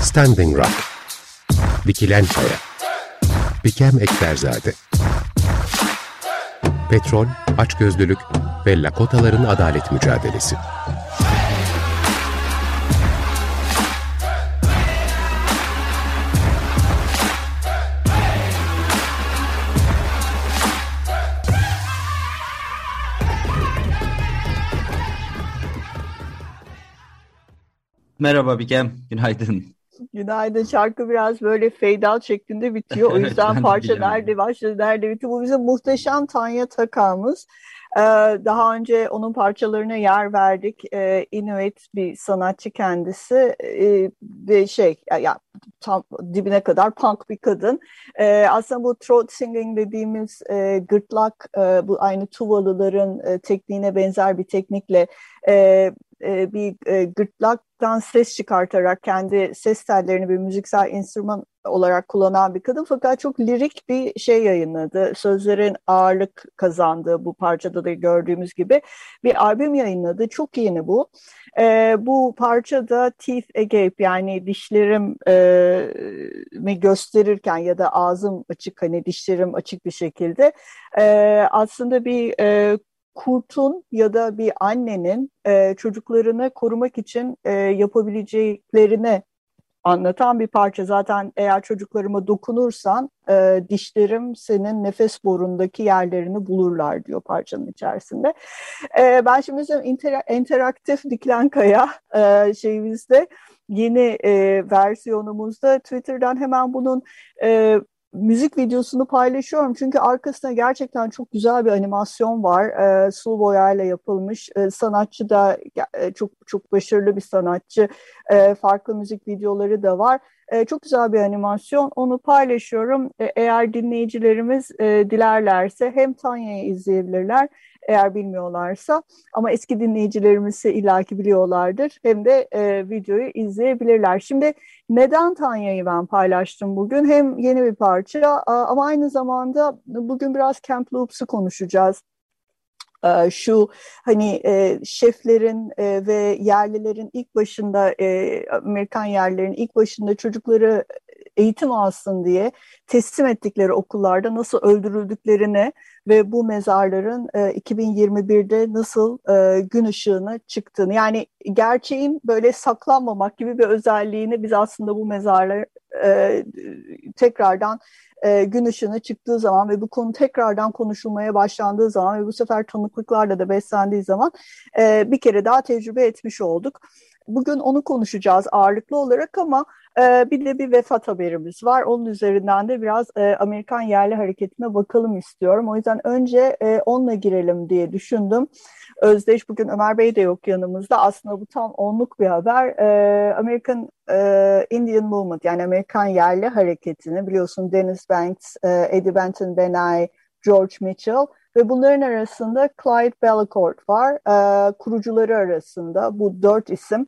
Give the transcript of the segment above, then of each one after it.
Standing Rock Dikilen Kaya Bikem Ekberzade Petrol, açgözlülük ve Lakotaların adalet mücadelesi. Merhaba Bikem, günaydın. Günaydın. Şarkı biraz böyle fade out şeklinde bitiyor. O yüzden parça nerede başladı, nerede bitti. Bu bizim muhteşem Tanya Takamız. Ee, daha önce onun parçalarına yer verdik. Ee, Inuit bir sanatçı kendisi ee, ve şey ya tam dibine kadar punk bir kadın. Aslında bu throat singing dediğimiz e, gırtlak e, bu aynı Tuvalıların e, tekniğine benzer bir teknikle bir gırtlaktan ses çıkartarak kendi ses tellerini bir müziksel enstrüman olarak kullanan bir kadın fakat çok lirik bir şey yayınladı. Sözlerin ağırlık kazandığı bu parçada da gördüğümüz gibi bir albüm yayınladı. Çok yeni bu. E, bu parçada teeth agape yani dişlerim e, mi gösterirken ya da ağzım açık hani dişlerim açık bir şekilde e, aslında bir e, kurtun ya da bir annenin e, çocuklarını korumak için e, yapabileceklerini anlatan bir parça. Zaten eğer çocuklarıma dokunursan e, dişlerim senin nefes borundaki yerlerini bulurlar diyor parçanın içerisinde. E, ben şimdi inter interaktif dikilen kaya e, şeyimizde yeni e, versiyonumuzda Twitter'dan hemen bunun e, müzik videosunu paylaşıyorum çünkü arkasında gerçekten çok güzel bir animasyon var. E, sulu boyayla yapılmış. E, sanatçı da e, çok çok başarılı bir sanatçı. E, farklı müzik videoları da var. E, çok güzel bir animasyon. Onu paylaşıyorum. E, eğer dinleyicilerimiz e, dilerlerse hem Tanya'yı izleyebilirler eğer bilmiyorlarsa ama eski dinleyicilerimiz ise illaki biliyorlardır. Hem de videoyu izleyebilirler. Şimdi neden Tanya'yı ben paylaştım bugün? Hem yeni bir parça ama aynı zamanda bugün biraz Camp Loops'u konuşacağız şu hani e, şeflerin e, ve yerlilerin ilk başında e, Amerikan yerlilerin ilk başında çocukları eğitim alsın diye teslim ettikleri okullarda nasıl öldürüldüklerini ve bu mezarların e, 2021'de nasıl gün ışığına çıktığını yani gerçeğin böyle saklanmamak gibi bir özelliğini biz aslında bu mezarlar tekrardan e, gün ışığına çıktığı zaman ve bu konu tekrardan konuşulmaya başlandığı zaman ve bu sefer tanıklıklarla da beslendiği zaman e, bir kere daha tecrübe etmiş olduk. Bugün onu konuşacağız ağırlıklı olarak ama e, bir de bir vefat haberimiz var. Onun üzerinden de biraz e, Amerikan yerli hareketine bakalım istiyorum. O yüzden önce e, onunla girelim diye düşündüm. Özdeş bugün Ömer Bey de yok yanımızda. Aslında bu tam onluk bir haber. E, American e, Indian Movement yani Amerikan yerli hareketini biliyorsun Dennis Banks, e, Eddie Benton Benay, George Mitchell ve bunların arasında Clyde Bellecourt var. E, kurucuları arasında bu dört isim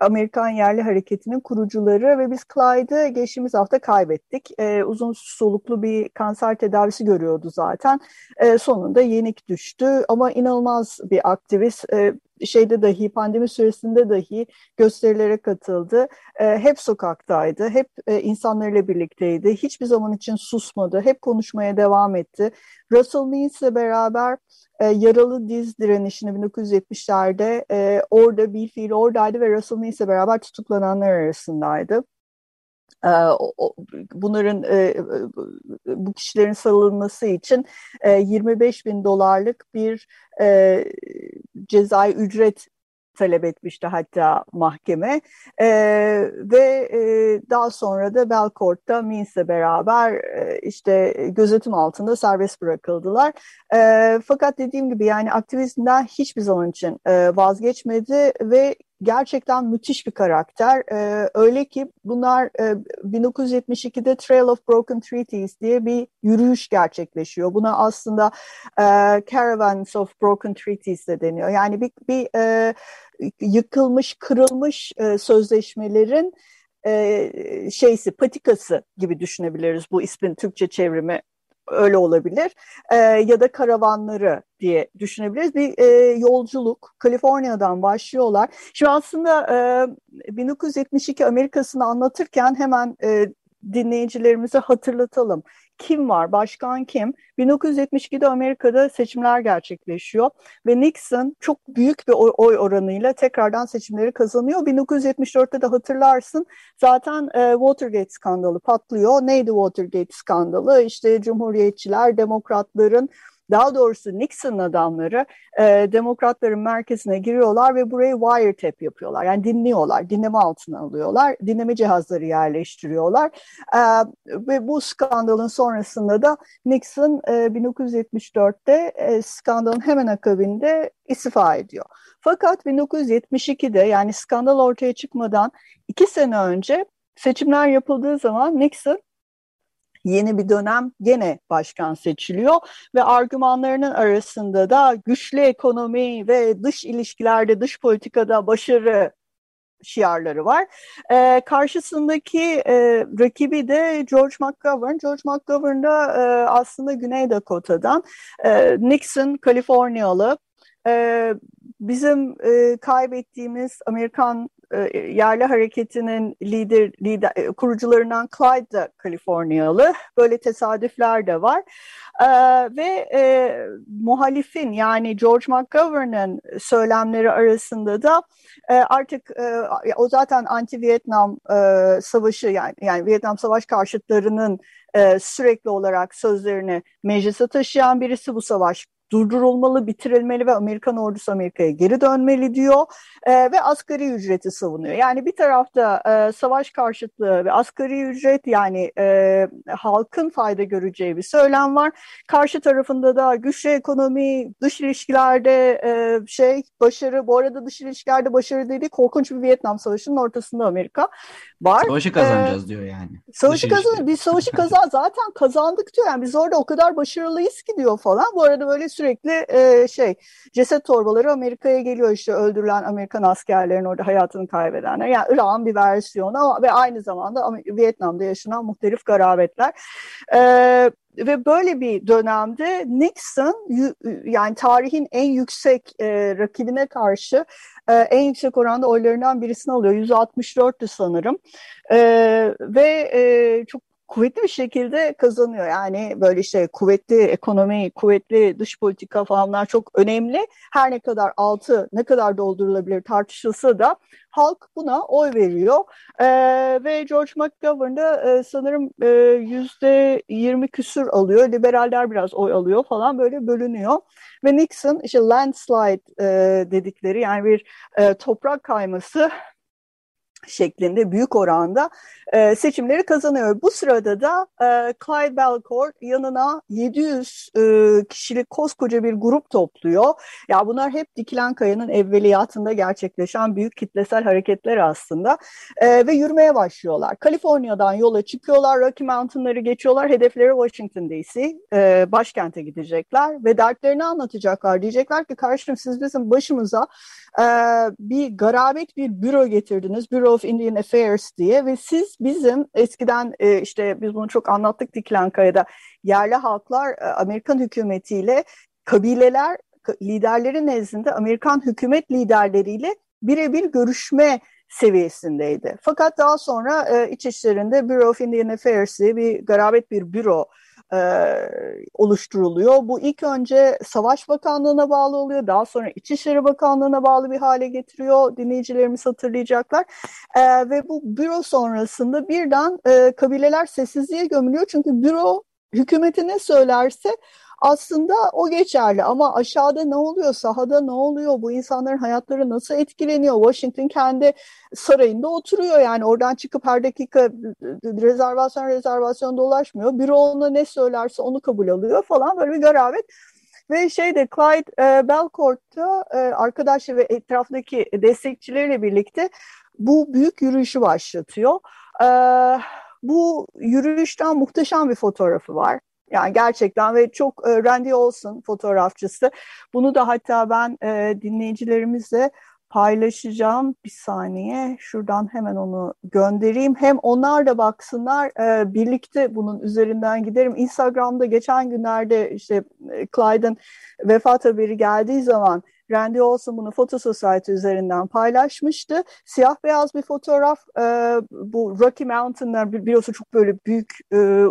Amerikan Yerli Hareketi'nin kurucuları ve biz Clyde'ı geçtiğimiz hafta kaybettik. E, uzun soluklu bir kanser tedavisi görüyordu zaten. E, sonunda yenik düştü ama inanılmaz bir aktivist. E, şeyde dahi pandemi süresinde dahi gösterilere katıldı. E, hep sokaktaydı, hep e, insanlarla birlikteydi. Hiçbir zaman için susmadı, hep konuşmaya devam etti. Russell Means'le beraber e, yaralı diz direnişini 1970'lerde e, orada bir fiil oradaydı ve Russell Means'le beraber tutuklananlar arasındaydı. E, bunların e, bu kişilerin salınması için 25 bin dolarlık bir cezai ücret talep etmişti hatta mahkeme e, ve e, daha sonra da Belcourt'ta Means'le beraber e, işte gözetim altında serbest bırakıldılar. E, fakat dediğim gibi yani aktivizmden hiçbir zaman için e, vazgeçmedi ve gerçekten müthiş bir karakter. Ee, öyle ki bunlar e, 1972'de Trail of Broken Treaties diye bir yürüyüş gerçekleşiyor. Buna aslında e, Caravans of Broken Treaties de deniyor. Yani bir, bir e, yıkılmış, kırılmış e, sözleşmelerin e, şeysi, patikası gibi düşünebiliriz bu ismin Türkçe çevrimi öyle olabilir e, ya da karavanları diye düşünebiliriz. Bir e, yolculuk Kaliforniya'dan başlıyorlar. Şimdi aslında e, 1972 Amerika'sını anlatırken hemen e, dinleyicilerimize hatırlatalım. Kim var? Başkan kim? 1972'de Amerika'da seçimler gerçekleşiyor ve Nixon çok büyük bir oy oranıyla tekrardan seçimleri kazanıyor. 1974'te de hatırlarsın zaten e, Watergate skandalı patlıyor. Neydi Watergate skandalı? İşte Cumhuriyetçiler, Demokratların daha doğrusu Nixon adamları e, demokratların merkezine giriyorlar ve burayı wiretap yapıyorlar. Yani dinliyorlar, dinleme altına alıyorlar, dinleme cihazları yerleştiriyorlar. E, ve bu skandalın sonrasında da Nixon e, 1974'te e, skandalın hemen akabinde istifa ediyor. Fakat 1972'de yani skandal ortaya çıkmadan iki sene önce seçimler yapıldığı zaman Nixon yeni bir dönem gene başkan seçiliyor ve argümanlarının arasında da güçlü ekonomi ve dış ilişkilerde, dış politikada başarı şiarları var. E, karşısındaki e, rakibi de George McGovern. George McGovern da e, aslında Güney Dakota'dan. E, Nixon Kaliforniyalı. E, bizim e, kaybettiğimiz Amerikan e, yerli hareketinin lider, lider e, kurucularından Clyde de Kaliforniyalı. Böyle tesadüfler de var. E, ve muhalifin yani George McGovern'ın söylemleri arasında da artık o zaten anti-Vietnam savaşı yani, yani Vietnam savaş karşıtlarının sürekli olarak sözlerini meclise taşıyan birisi bu savaş durdurulmalı, bitirilmeli ve Amerikan ordusu Amerika'ya geri dönmeli diyor e, ve asgari ücreti savunuyor. Yani bir tarafta e, savaş karşıtlığı ve asgari ücret yani e, halkın fayda göreceği bir söylem var. Karşı tarafında da güçlü ekonomi, dış ilişkilerde e, şey başarı, bu arada dış ilişkilerde başarı dediği korkunç bir Vietnam Savaşı'nın ortasında Amerika var. Savaşı kazanacağız ee, diyor yani. Savaşı kazan, biz savaşı kazan zaten kazandık diyor. Yani biz orada o kadar başarılıyız ki diyor falan. Bu arada böyle sürekli e, şey ceset torbaları Amerika'ya geliyor işte öldürülen Amerikan askerlerin orada hayatını kaybedenler. Yani Irak'ın bir versiyonu ve aynı zamanda Vietnam'da yaşanan muhtelif garabetler. E, ve böyle bir dönemde Nixon yani tarihin en yüksek e, rakibine karşı e, en yüksek oranda oylarından birisini alıyor. 164'tü sanırım. E, ve e, çok kuvvetli bir şekilde kazanıyor. Yani böyle işte kuvvetli ekonomi, kuvvetli dış politika falanlar çok önemli. Her ne kadar altı ne kadar doldurulabilir tartışılsa da halk buna oy veriyor. E, ve George McGovern da e, sanırım e, yüzde yirmi küsür alıyor. Liberaller biraz oy alıyor falan böyle bölünüyor. Ve Nixon işte landslide e, dedikleri yani bir e, toprak kayması şeklinde büyük oranda e, seçimleri kazanıyor. Bu sırada da e, Clyde Belcourt yanına 700 e, kişilik koskoca bir grup topluyor. Ya bunlar hep Dikilen Kaya'nın evveliyatında gerçekleşen büyük kitlesel hareketler aslında e, ve yürümeye başlıyorlar. Kaliforniya'dan yola çıkıyorlar, Rocky Mountain'ları geçiyorlar, hedefleri Washington DC, e, başkente gidecekler ve dertlerini anlatacaklar. Diyecekler ki karşım siz bizim başımıza e, bir garabet bir büro getirdiniz, Bureau of Indian Affairs diye ve siz bizim eskiden e, işte biz bunu çok anlattık Diklankaya'da yerli halklar e, Amerikan hükümetiyle kabileler liderleri nezdinde Amerikan hükümet liderleriyle birebir görüşme seviyesindeydi. Fakat daha sonra e, iç işlerinde Bureau of Indian Affairs diye bir garabet bir büro e, oluşturuluyor. Bu ilk önce Savaş Bakanlığı'na bağlı oluyor. Daha sonra İçişleri Bakanlığı'na bağlı bir hale getiriyor. Dinleyicilerimiz hatırlayacaklar. E, ve bu büro sonrasında birden e, kabileler sessizliğe gömülüyor. Çünkü büro hükümeti ne söylerse aslında o geçerli ama aşağıda ne oluyor, sahada ne oluyor, bu insanların hayatları nasıl etkileniyor? Washington kendi sarayında oturuyor yani oradan çıkıp her dakika rezervasyon rezervasyon dolaşmıyor. Büro ona ne söylerse onu kabul alıyor falan böyle bir garabet. Ve şeyde Clyde e, Belcourt'ta e, arkadaşı ve etrafındaki destekçileriyle birlikte bu büyük yürüyüşü başlatıyor. E, bu yürüyüşten muhteşem bir fotoğrafı var. Yani gerçekten ve çok e, Randy Olson fotoğrafçısı. Bunu da hatta ben e, dinleyicilerimizle paylaşacağım. Bir saniye şuradan hemen onu göndereyim. Hem onlar da baksınlar e, birlikte bunun üzerinden giderim. Instagram'da geçen günlerde işte e, Clyde'ın vefat haberi geldiği zaman Randy Olson bunu Photo Society üzerinden paylaşmıştı. Siyah beyaz bir fotoğraf. E, bu Rocky Mountain'lar biliyorsun çok böyle büyük e,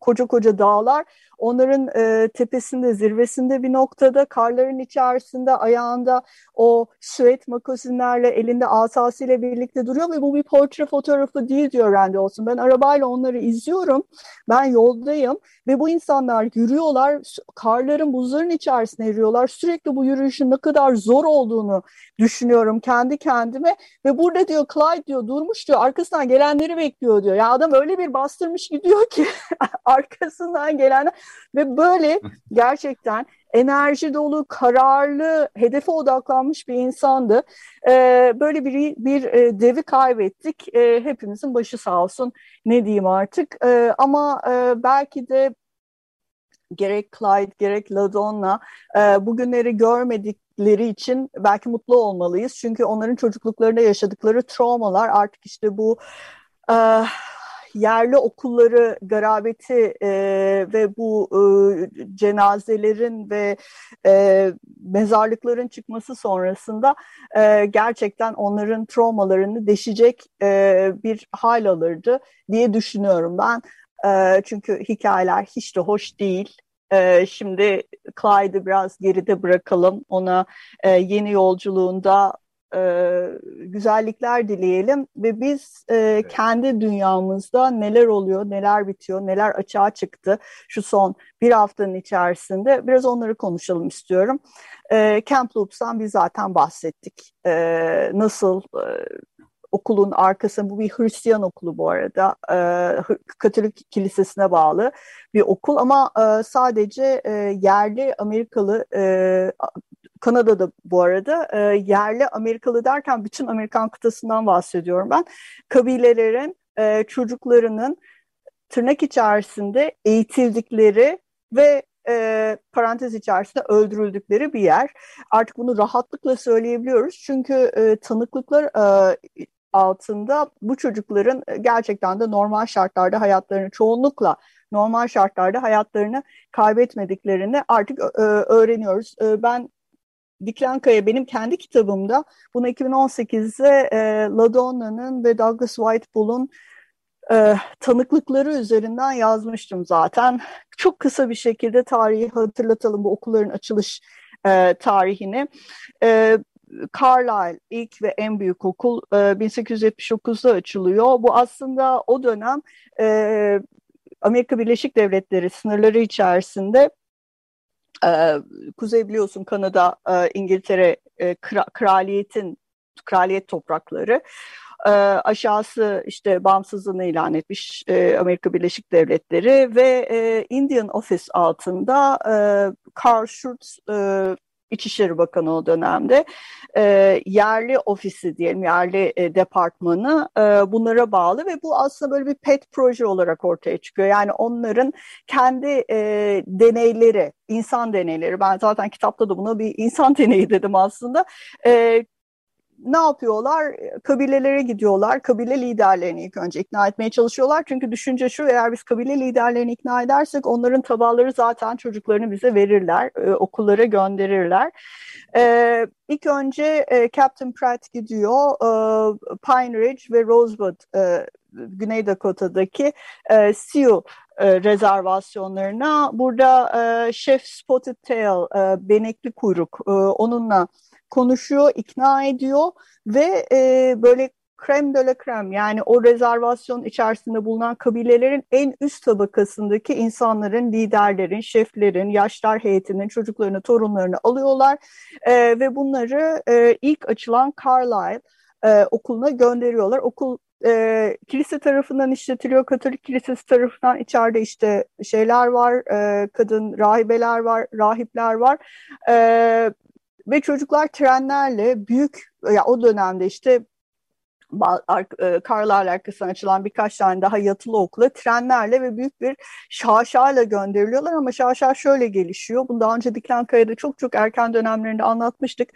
koca koca dağlar. Onların e, tepesinde, zirvesinde bir noktada, karların içerisinde, ayağında o süet makosinlerle, elinde asasıyla birlikte duruyor ve bu bir portre fotoğrafı değil diyor Randy Olson. Ben arabayla onları izliyorum. Ben yoldayım ve bu insanlar yürüyorlar, karların, buzların içerisine yürüyorlar. Sürekli bu yürüyüşün ne kadar zor olduğunu düşünüyorum kendi kendime ve burada diyor Clyde diyor durmuş diyor arkasından gelenleri bekliyor diyor. Ya adam öyle bir bastırmış gidiyor ki arkasından gelenler ve böyle gerçekten enerji dolu, kararlı, hedefe odaklanmış bir insandı. Ee, böyle bir, bir e, devi kaybettik. Ee, hepimizin başı sağ olsun ne diyeyim artık. Ee, ama e, belki de gerek Clyde gerek LaDonna e, bugünleri görmedikleri için belki mutlu olmalıyız. Çünkü onların çocukluklarında yaşadıkları travmalar artık işte bu e, yerli okulları garabeti e, ve bu e, cenazelerin ve e, mezarlıkların çıkması sonrasında e, gerçekten onların travmalarını deşecek e, bir hal alırdı diye düşünüyorum ben. E, çünkü hikayeler hiç de hoş değil. E, şimdi Clyde'ı biraz geride bırakalım. Ona e, yeni yolculuğunda e, güzellikler dileyelim ve biz e, kendi dünyamızda neler oluyor, neler bitiyor, neler açığa çıktı şu son bir haftanın içerisinde biraz onları konuşalım istiyorum. E, Camp Loops'tan biz zaten bahsettik. E, nasıl e, okulun arkasında bu bir Hristiyan okulu bu arada e, Katolik kilisesine bağlı bir okul ama e, sadece e, yerli Amerikalı e, Kanada'da bu arada e, yerli Amerikalı derken bütün Amerikan kıtasından bahsediyorum ben. Kabilelerin e, çocuklarının tırnak içerisinde eğitildikleri ve e, parantez içerisinde öldürüldükleri bir yer. Artık bunu rahatlıkla söyleyebiliyoruz. Çünkü e, tanıklıklar e, altında bu çocukların gerçekten de normal şartlarda hayatlarını çoğunlukla normal şartlarda hayatlarını kaybetmediklerini artık e, öğreniyoruz. E, ben Diklankaya benim kendi kitabımda bunu 2018'de e, LaDonna'nın ve Douglas Whitebull'un e, tanıklıkları üzerinden yazmıştım zaten. Çok kısa bir şekilde tarihi hatırlatalım bu okulların açılış e, tarihini. E, Carlisle ilk ve en büyük okul e, 1879'da açılıyor. Bu aslında o dönem e, Amerika Birleşik Devletleri sınırları içerisinde e, Kuzey biliyorsun Kanada, e, İngiltere e, kra, kraliyetin kraliyet toprakları. E, aşağısı işte bağımsızlığını ilan etmiş e, Amerika Birleşik Devletleri ve e, Indian Office altında e, Carl Schurz e, İçişleri Bakanı o dönemde e, yerli ofisi diyelim yerli e, departmanı e, bunlara bağlı ve bu aslında böyle bir pet proje olarak ortaya çıkıyor. Yani onların kendi e, deneyleri, insan deneyleri ben zaten kitapta da buna bir insan deneyi dedim aslında. E, ne yapıyorlar? Kabilelere gidiyorlar. Kabile liderlerini ilk önce ikna etmeye çalışıyorlar. Çünkü düşünce şu eğer biz kabile liderlerini ikna edersek onların tabaları zaten çocuklarını bize verirler. E, okullara gönderirler. E, ilk önce e, Captain Pratt gidiyor. E, Pine Ridge ve Rosewood e, Güney Dakota'daki e, Sioux e, rezervasyonlarına. Burada e, Chef Spotted Tail, e, benekli kuyruk e, onunla konuşuyor, ikna ediyor ve e, böyle krem de la krem yani o rezervasyon içerisinde bulunan kabilelerin en üst tabakasındaki insanların, liderlerin, şeflerin, yaşlar heyetinin çocuklarını, torunlarını alıyorlar e, ve bunları e, ilk açılan Carlisle e, okuluna gönderiyorlar. Okul e, kilise tarafından işletiliyor. Katolik kilisesi tarafından içeride işte şeyler var, e, kadın rahibeler var, rahipler var. E, ve çocuklar trenlerle büyük ya o dönemde işte Karlar arkasından açılan birkaç tane daha yatılı okula trenlerle ve büyük bir şaşayla gönderiliyorlar ama şaşa şöyle gelişiyor. Bunu daha önce Diklenkaya'da çok çok erken dönemlerinde anlatmıştık.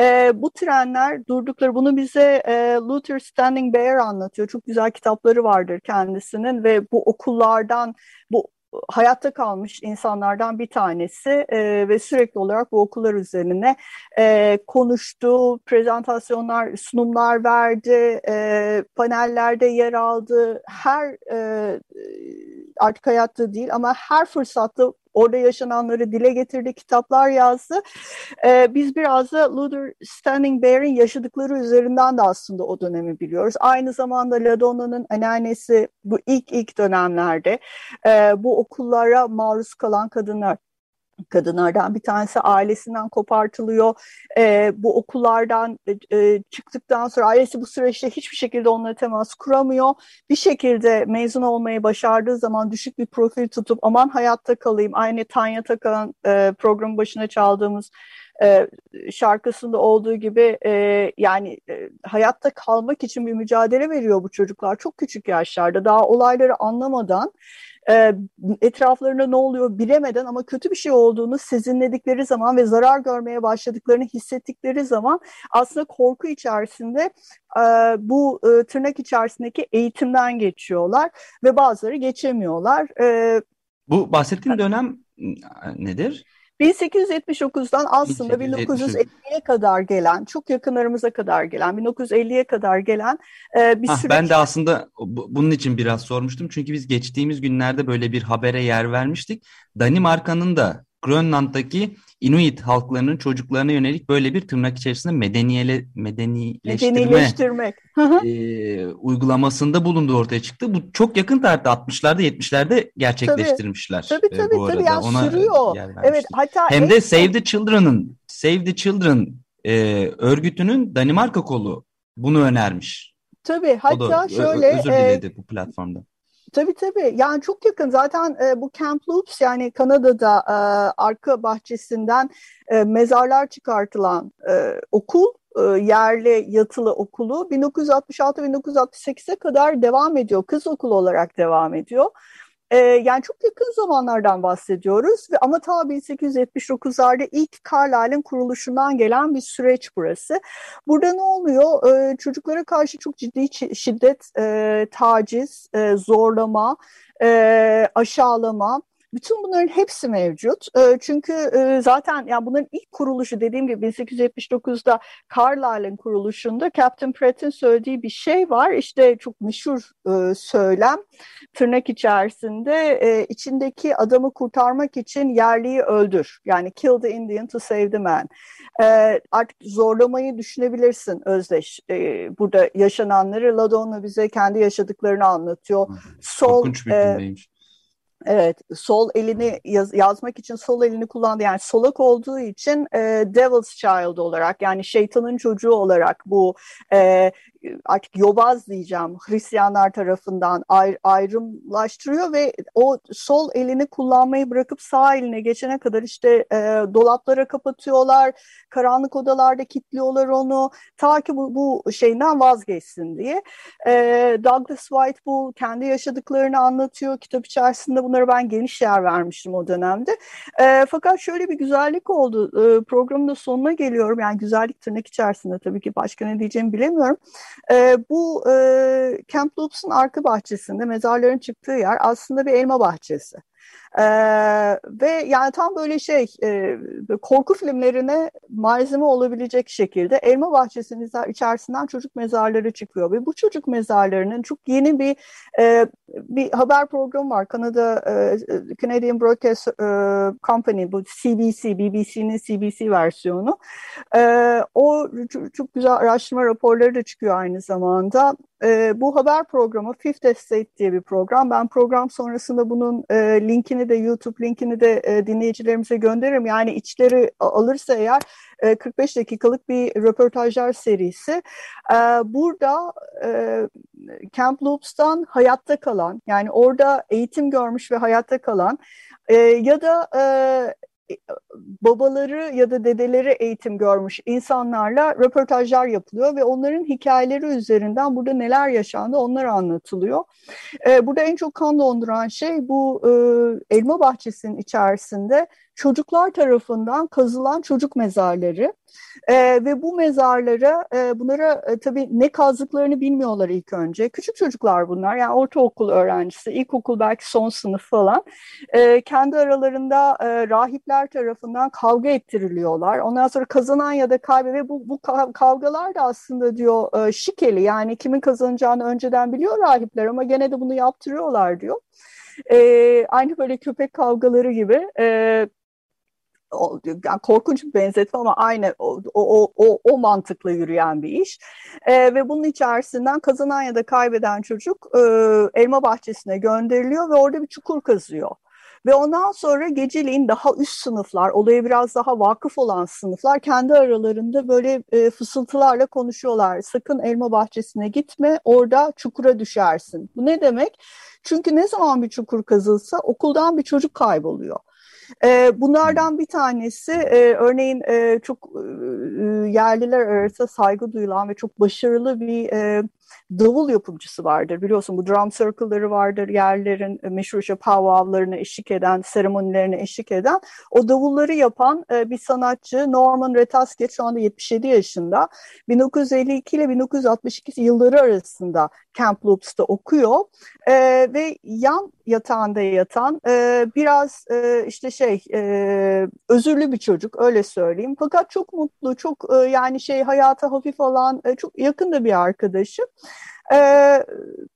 E, bu trenler durdukları bunu bize e, Luther Standing Bear anlatıyor. Çok güzel kitapları vardır kendisinin ve bu okullardan bu hayatta kalmış insanlardan bir tanesi e, ve sürekli olarak bu okullar üzerine e, konuştu, prezentasyonlar, sunumlar verdi, e, panellerde yer aldı. Her e, artık hayatta değil ama her fırsatta orada yaşananları dile getirdi, kitaplar yazdı. Ee, biz biraz da Luther Standing Bear'in yaşadıkları üzerinden de aslında o dönemi biliyoruz. Aynı zamanda Ladonna'nın anneannesi bu ilk ilk dönemlerde e, bu okullara maruz kalan kadınlar kadınlardan bir tanesi ailesinden kopartılıyor. E, bu okullardan e, çıktıktan sonra ailesi bu süreçte hiçbir şekilde onunla temas kuramıyor. Bir şekilde mezun olmayı başardığı zaman düşük bir profil tutup aman hayatta kalayım. Aynı Tanya Takan e, programın başına çaldığımız e, şarkısında olduğu gibi e, yani e, hayatta kalmak için bir mücadele veriyor bu çocuklar çok küçük yaşlarda daha olayları anlamadan e, etraflarında ne oluyor bilemeden ama kötü bir şey olduğunu sezinledikleri zaman ve zarar görmeye başladıklarını hissettikleri zaman aslında korku içerisinde e, bu e, tırnak içerisindeki eğitimden geçiyorlar ve bazıları geçemiyorlar. E, bu bahsettiğim dönem nedir? 1879'dan aslında 1950'ye kadar gelen, çok yakınlarımıza kadar gelen, 1950'ye kadar gelen e, bir süreç. Ben de aslında bunun için biraz sormuştum. Çünkü biz geçtiğimiz günlerde böyle bir habere yer vermiştik. Danimarka'nın da Grönland'daki Inuit halklarının çocuklarına yönelik böyle bir tırnak içerisinde medeniyele, medenileştirme medenileştirmek. e, uygulamasında bulunduğu ortaya çıktı. Bu çok yakın tarihte 60'larda 70'lerde gerçekleştirmişler. Tabii tabii, tabii, bu arada. tabii yani Ona sürüyor. Evet, hatta Hem de Save the Children'ın Save the Children e, örgütünün Danimarka kolu bunu önermiş. Tabii hatta da, şöyle özür diledi e, bu platformda. Tabii tabii. Yani çok yakın. Zaten e, bu Camp Loops yani Kanada'da e, arka bahçesinden e, mezarlar çıkartılan e, okul e, yerli yatılı okulu 1966-1968'e kadar devam ediyor. Kız okulu olarak devam ediyor. E, yani çok yakın zamanlardan bahsediyoruz ve ama ta 1879'larda ilk Carlisle'in kuruluşundan gelen bir süreç burası. Burada ne oluyor? E, çocuklara karşı çok ciddi şiddet, e, taciz, e, zorlama, e, aşağılama, bütün bunların hepsi mevcut. Ee, çünkü e, zaten yani bunların ilk kuruluşu dediğim gibi 1879'da Carlisle'ın kuruluşunda Captain Pratt'in söylediği bir şey var. İşte çok meşhur e, söylem tırnak içerisinde e, içindeki adamı kurtarmak için yerliyi öldür. Yani kill the Indian to save the man. Artık zorlamayı düşünebilirsin Özdeş. Burada yaşananları Ladonna bize kendi yaşadıklarını anlatıyor. Sol, cümleymiş. Evet, sol elini yaz, yazmak için sol elini kullandı. Yani solak olduğu için e, Devil's Child olarak yani şeytanın çocuğu olarak bu e, artık yobaz diyeceğim Hristiyanlar tarafından ayr, ayrımlaştırıyor ve o sol elini kullanmayı bırakıp sağ eline geçene kadar işte e, dolaplara kapatıyorlar, karanlık odalarda kilitliyorlar onu ta ki bu, bu şeyden vazgeçsin diye. E, Douglas White bu kendi yaşadıklarını anlatıyor kitap içerisinde bunlara ben geniş yer vermiştim o dönemde. E, fakat şöyle bir güzellik oldu e, programın da sonuna geliyorum yani güzellik tırnak içerisinde tabii ki başka ne diyeceğimi bilemiyorum. E, bu e, Camp Loops'un arka bahçesinde mezarların çıktığı yer aslında bir elma bahçesi. Ee, ve yani tam böyle şey e, korku filmlerine malzeme olabilecek şekilde elma bahçesinin içerisinden çocuk mezarları çıkıyor. Ve bu çocuk mezarlarının çok yeni bir e, bir haber programı var. Kanada e, Canadian Broadcast e, Company bu CBC BBC'nin CBC versiyonu. E, o çok, çok güzel araştırma raporları da çıkıyor aynı zamanda. E, bu haber programı Fifth Estate diye bir program. Ben program sonrasında bunun e, linkini de YouTube linkini de e, dinleyicilerimize gönderirim. Yani içleri alırsa eğer e, 45 dakikalık bir röportajlar serisi. E, burada e, Camp Loops'tan hayatta kalan yani orada eğitim görmüş ve hayatta kalan e, ya da e, babaları ya da dedeleri eğitim görmüş insanlarla röportajlar yapılıyor ve onların hikayeleri üzerinden burada neler yaşandı onlar anlatılıyor. E, burada en çok kan donduran şey bu e, elma bahçesinin içerisinde çocuklar tarafından kazılan çocuk mezarları e, ve bu mezarlara e, bunlara e, tabii ne kazdıklarını bilmiyorlar ilk önce. Küçük çocuklar bunlar yani ortaokul öğrencisi, ilkokul belki son sınıf falan. E, kendi aralarında e, rahipler tarafından kavga ettiriliyorlar. Ondan sonra kazanan ya da kaybe ve bu, bu kavgalar da aslında diyor e, şikeli yani kimin kazanacağını önceden biliyor rahipler ama gene de bunu yaptırıyorlar diyor. E, aynı böyle köpek kavgaları gibi. E, yani korkunç bir benzetme ama aynı o, o, o, o mantıkla yürüyen bir iş. E, ve bunun içerisinden kazanan ya da kaybeden çocuk e, elma bahçesine gönderiliyor ve orada bir çukur kazıyor. Ve ondan sonra geceliğin daha üst sınıflar, olaya biraz daha vakıf olan sınıflar kendi aralarında böyle e, fısıltılarla konuşuyorlar. Sakın elma bahçesine gitme, orada çukura düşersin. Bu ne demek? Çünkü ne zaman bir çukur kazılsa okuldan bir çocuk kayboluyor. E, bunlardan bir tanesi e, örneğin e, çok e, yerliler arasında saygı duyulan ve çok başarılı bir davul yapımcısı vardır. Biliyorsun bu drum circle'ları vardır. Yerlerin e, meşhur işte powwow'larına eşlik eden, seremonilerine eşlik eden. O davulları yapan e, bir sanatçı Norman Retaske şu anda 77 yaşında. 1952 ile 1962 yılları arasında Camp Loops'ta okuyor. E, ve yan yatağında yatan e, biraz e, işte şey e, özürlü bir çocuk öyle söyleyeyim. Fakat çok mutlu, çok e, yani şey hayata hafif olan e, çok yakın da bir arkadaşı. Ee,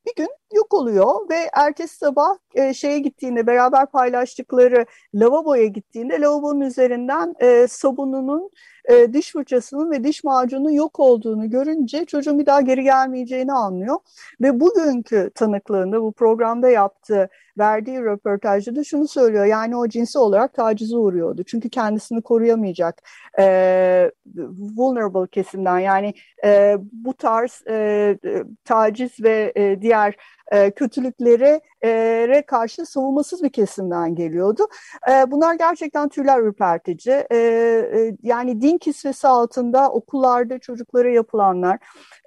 bir gün yok oluyor ve ertesi sabah e, şeye gittiğinde beraber paylaştıkları lavaboya gittiğinde lavabonun üzerinden e, sabununun, e, diş fırçasının ve diş macunun yok olduğunu görünce çocuğun bir daha geri gelmeyeceğini anlıyor. Ve bugünkü tanıklığında bu programda yaptığı verdiği röportajda da şunu söylüyor. Yani o cinsi olarak tacize uğruyordu. Çünkü kendisini koruyamayacak e, vulnerable kesimden yani e, bu tarz e, taciz ve e, diğer e, kötülüklere e, karşı savunmasız bir kesimden geliyordu. E, bunlar gerçekten tüyler ürpertici. E, e, yani din kisvesi altında okullarda çocuklara yapılanlar,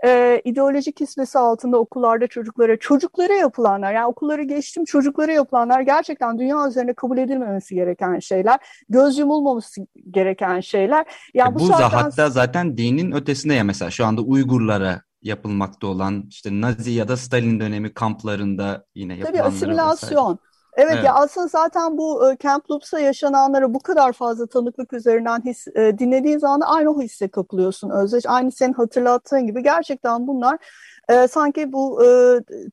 e, ideolojik kisvesi altında okullarda çocuklara, çocuklara yapılanlar, yani okulları geçtim çocuklara yapılanlar gerçekten dünya üzerinde kabul edilmemesi gereken şeyler, göz yumulmaması gereken şeyler. Yani e, bu, bu saatten... hatta zaten dinin ötesinde ya mesela şu anda Uygurlara yapılmakta olan işte Nazi ya da Stalin dönemi kamplarında yine yapılanlara Tabii asimilasyon. Evet, evet ya aslında zaten bu e, Camp Loops'a yaşananlara bu kadar fazla tanıklık üzerinden his, e, dinlediğin zaman aynı o hisse kapılıyorsun Özdeş. Aynı senin hatırlattığın gibi gerçekten bunlar e, sanki bu e,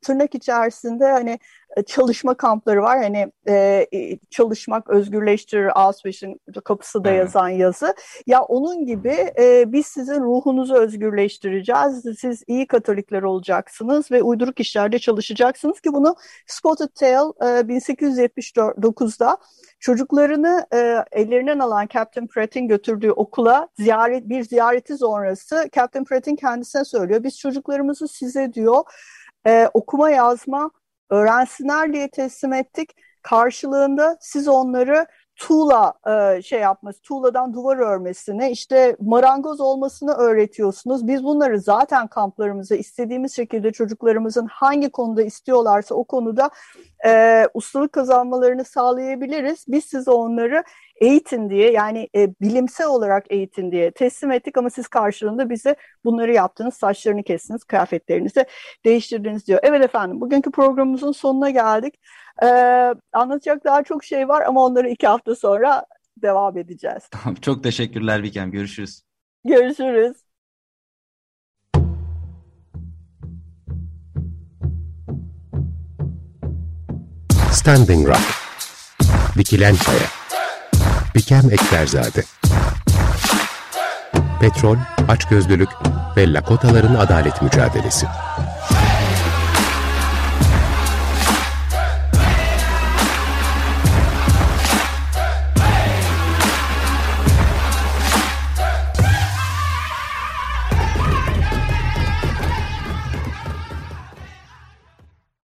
tırnak içerisinde hani çalışma kampları var. Hani e, çalışmak özgürleştirir Auschwitz'in kapısı da yazan yazı. Ya onun gibi e, biz sizin ruhunuzu özgürleştireceğiz. Siz iyi Katolikler olacaksınız ve uyduruk işlerde çalışacaksınız ki bunu Spotted Tail e, 1879'da çocuklarını e, ellerinden alan Captain Pratt'in götürdüğü okula ziyaret bir ziyareti sonrası Captain Pratt'in kendisine söylüyor. Biz çocuklarımızı size diyor e, okuma yazma öğrensinler diye teslim ettik. Karşılığında siz onları tuğla e, şey yapması, tuğladan duvar örmesini, işte marangoz olmasını öğretiyorsunuz. Biz bunları zaten kamplarımıza istediğimiz şekilde çocuklarımızın hangi konuda istiyorlarsa o konuda e, ustalık kazanmalarını sağlayabiliriz. Biz size onları eğitin diye yani e, bilimsel olarak eğitin diye teslim ettik ama siz karşılığında bize bunları yaptınız, saçlarını kestiniz, kıyafetlerinizi değiştirdiniz diyor. Evet efendim bugünkü programımızın sonuna geldik. Ee, anlatacak daha çok şey var ama onları iki hafta sonra devam edeceğiz. Tamam çok teşekkürler Bikem görüşürüz. Görüşürüz. Standing Rock. Dikilen Kaya Bikem Ekberzade. Petrol, açgözlülük ve Lakotaların adalet mücadelesi.